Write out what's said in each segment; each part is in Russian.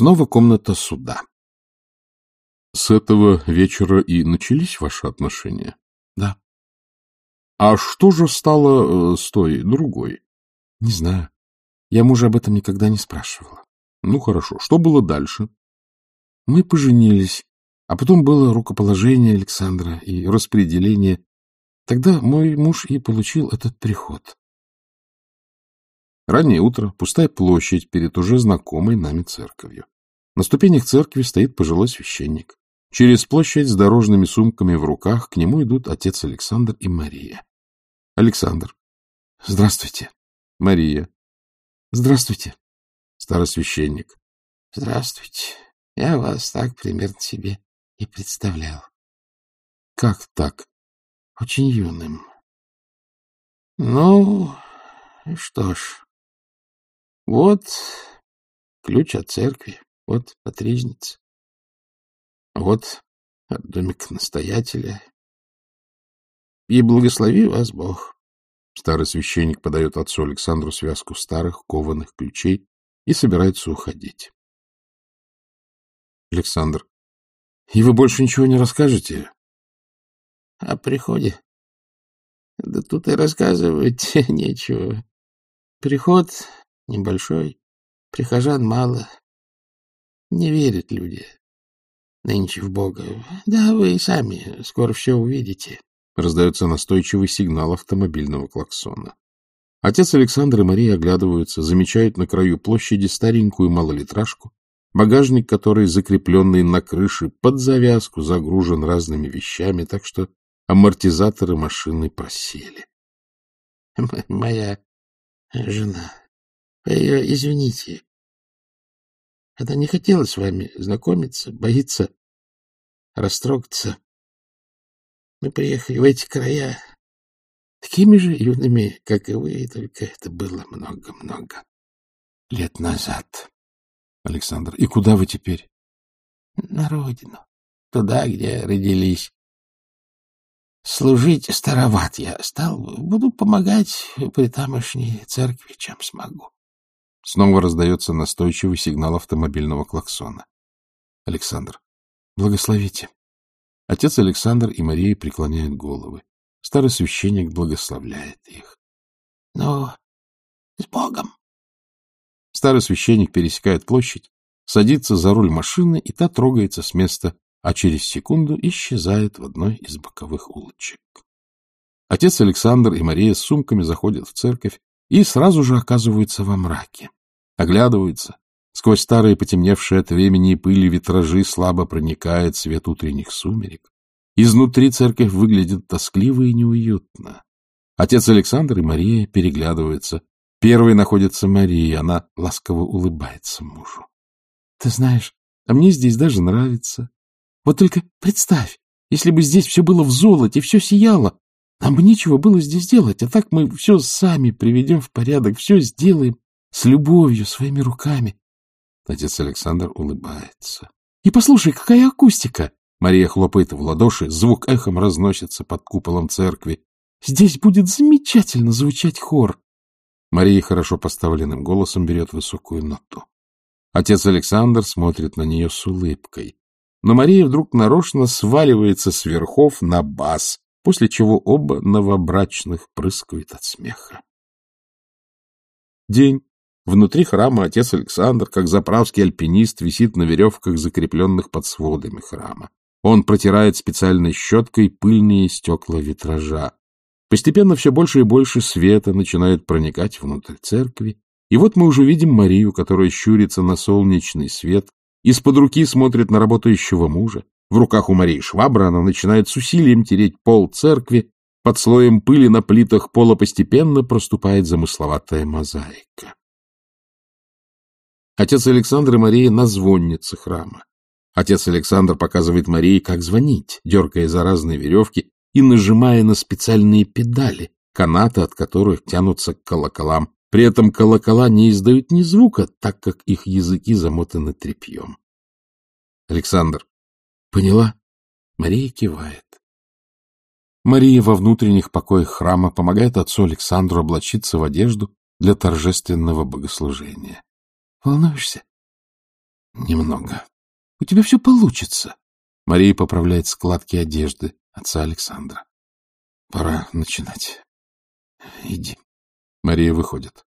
Снова комната суда. — С этого вечера и начались ваши отношения? — Да. — А что же стало э, с той другой? — Не знаю. Я мужа об этом никогда не спрашивала. — Ну, хорошо. Что было дальше? — Мы поженились, а потом было рукоположение Александра и распределение. Тогда мой муж и получил этот приход. Раннее утро, пустая площадь перед уже знакомой нами церковью. На ступенях церкви стоит пожилой священник. Через площадь с дорожными сумками в руках к нему идут отец Александр и Мария. Александр. Здравствуйте. Мария. Здравствуйте. Старосвященник. Здравствуйте. Я вас так примерно себе и представлял. Как так? Очень юным. Ну, что ж, вот ключ от церкви, вот потризница, вот домик настоятеля. И благослови вас Бог. Старый священник подает отцу Александру связку старых кованых ключей и собирается уходить. Александр. И вы больше ничего не расскажете? О приходе? Да тут и рассказывать нечего. Приход небольшой, прихожан мало. Не верят люди нынче в Бога. Да вы и сами скоро все увидите. Раздается настойчивый сигнал автомобильного клаксона. Отец Александр и Мария оглядываются, замечают на краю площади старенькую малолитражку, багажник которой, закрепленный на крыше, под завязку загружен разными вещами, так что амортизаторы машины просели. — Моя жена. Ее извините. Она не хотела с вами знакомиться, боится растрогаться. Мы приехали в эти края такими же юными, как и вы, только это было много-много лет назад. Александр, и куда вы теперь? На родину, туда, где родились. Служить староват я стал. Буду помогать при тамошней церкви, чем смогу. Снова раздается настойчивый сигнал автомобильного клаксона. Александр. Благословите. Отец Александр и Мария преклоняют головы. Старый священник благословляет их. — Ну, с Богом! Старый священник пересекает площадь, садится за руль машины, и та трогается с места, а через секунду исчезает в одной из боковых улочек. Отец Александр и Мария с сумками заходят в церковь и сразу же оказываются во мраке. Оглядываются. Сквозь старые потемневшие от времени и пыли витражи слабо проникает свет утренних сумерек. Изнутри церковь выглядит тоскливо и неуютно. Отец Александр и Мария переглядываются. Первой находится Мария, она ласково улыбается мужу. — Ты знаешь, а мне здесь даже нравится. Вот только представь, если бы здесь все было в золоте, все сияло, нам бы нечего было здесь делать, а так мы все сами приведем в порядок, все сделаем с любовью, своими руками. Отец Александр улыбается. — И послушай, какая акустика! Мария хлопает в ладоши, звук эхом разносится под куполом церкви. Здесь будет замечательно звучать хор. Мария хорошо поставленным голосом берет высокую ноту. Отец Александр смотрит на нее с улыбкой. Но Мария вдруг нарочно сваливается с верхов на бас, после чего оба новобрачных прыскают от смеха. День. Внутри храма отец Александр, как заправский альпинист, висит на веревках, закрепленных под сводами храма. Он протирает специальной щеткой пыльные стекла витража. Постепенно все больше и больше света начинает проникать внутрь церкви. И вот мы уже видим Марию, которая щурится на солнечный свет, из-под руки смотрит на работающего мужа. В руках у Марии швабра, она начинает с усилием тереть пол церкви. Под слоем пыли на плитах пола постепенно проступает замысловатая мозаика. Отец Александр и Мария на звоннице храма. Отец Александр показывает Марии, как звонить, дергая за разные веревки и нажимая на специальные педали, канаты от которых тянутся к колоколам. При этом колокола не издают ни звука, так как их языки замотаны тряпьем. Александр. Поняла? Мария кивает. Мария во внутренних покоях храма помогает отцу Александру облачиться в одежду для торжественного богослужения. — Волнуешься? — Немного. — У тебя все получится. Мария поправляет складки одежды отца Александра. — Пора начинать. Иди. Мария выходит.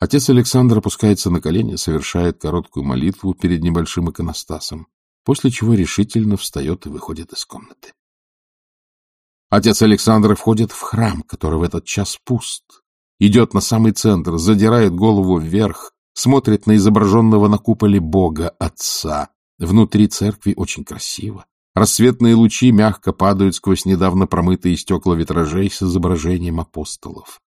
Отец Александр опускается на колени, совершает короткую молитву перед небольшим иконостасом, после чего решительно встает и выходит из комнаты. Отец Александр входит в храм, который в этот час пуст, идет на самый центр, задирает голову вверх, смотрит на изображенного на куполе Бога Отца. Внутри церкви очень красиво. Рассветные лучи мягко падают сквозь недавно промытые стекла витражей с изображением апостолов.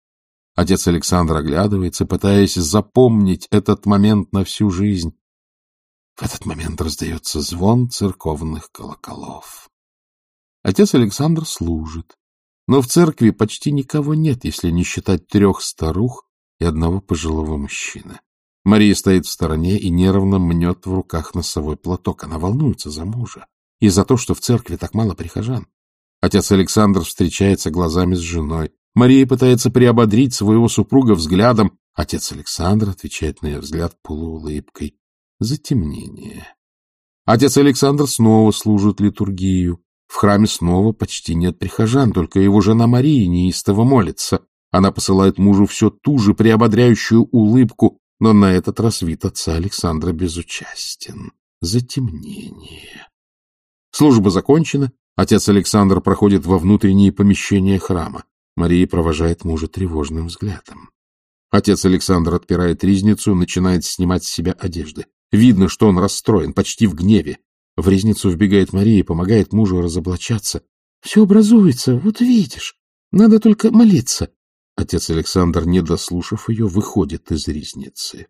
Отец Александр оглядывается, пытаясь запомнить этот момент на всю жизнь. В этот момент раздается звон церковных колоколов. Отец Александр служит, но в церкви почти никого нет, если не считать трех старух и одного пожилого мужчины. Мария стоит в стороне и нервно мнет в руках носовой платок. Она волнуется за мужа и за то, что в церкви так мало прихожан. Отец Александр встречается глазами с женой. Мария пытается приободрить своего супруга взглядом. Отец Александр отвечает на ее взгляд полуулыбкой. Затемнение. Отец Александр снова служит литургию. В храме снова почти нет прихожан, только его жена Мария неистово молится. Она посылает мужу все ту же приободряющую улыбку, но на этот раз вид отца Александра безучастен. Затемнение. Служба закончена. Отец Александр проходит во внутренние помещения храма. Мария провожает мужа тревожным взглядом. Отец Александр отпирает ризницу, начинает снимать с себя одежды. Видно, что он расстроен, почти в гневе. В ризницу вбегает Мария и помогает мужу разоблачаться. — Все образуется, вот видишь. Надо только молиться. Отец Александр, не дослушав ее, выходит из ризницы.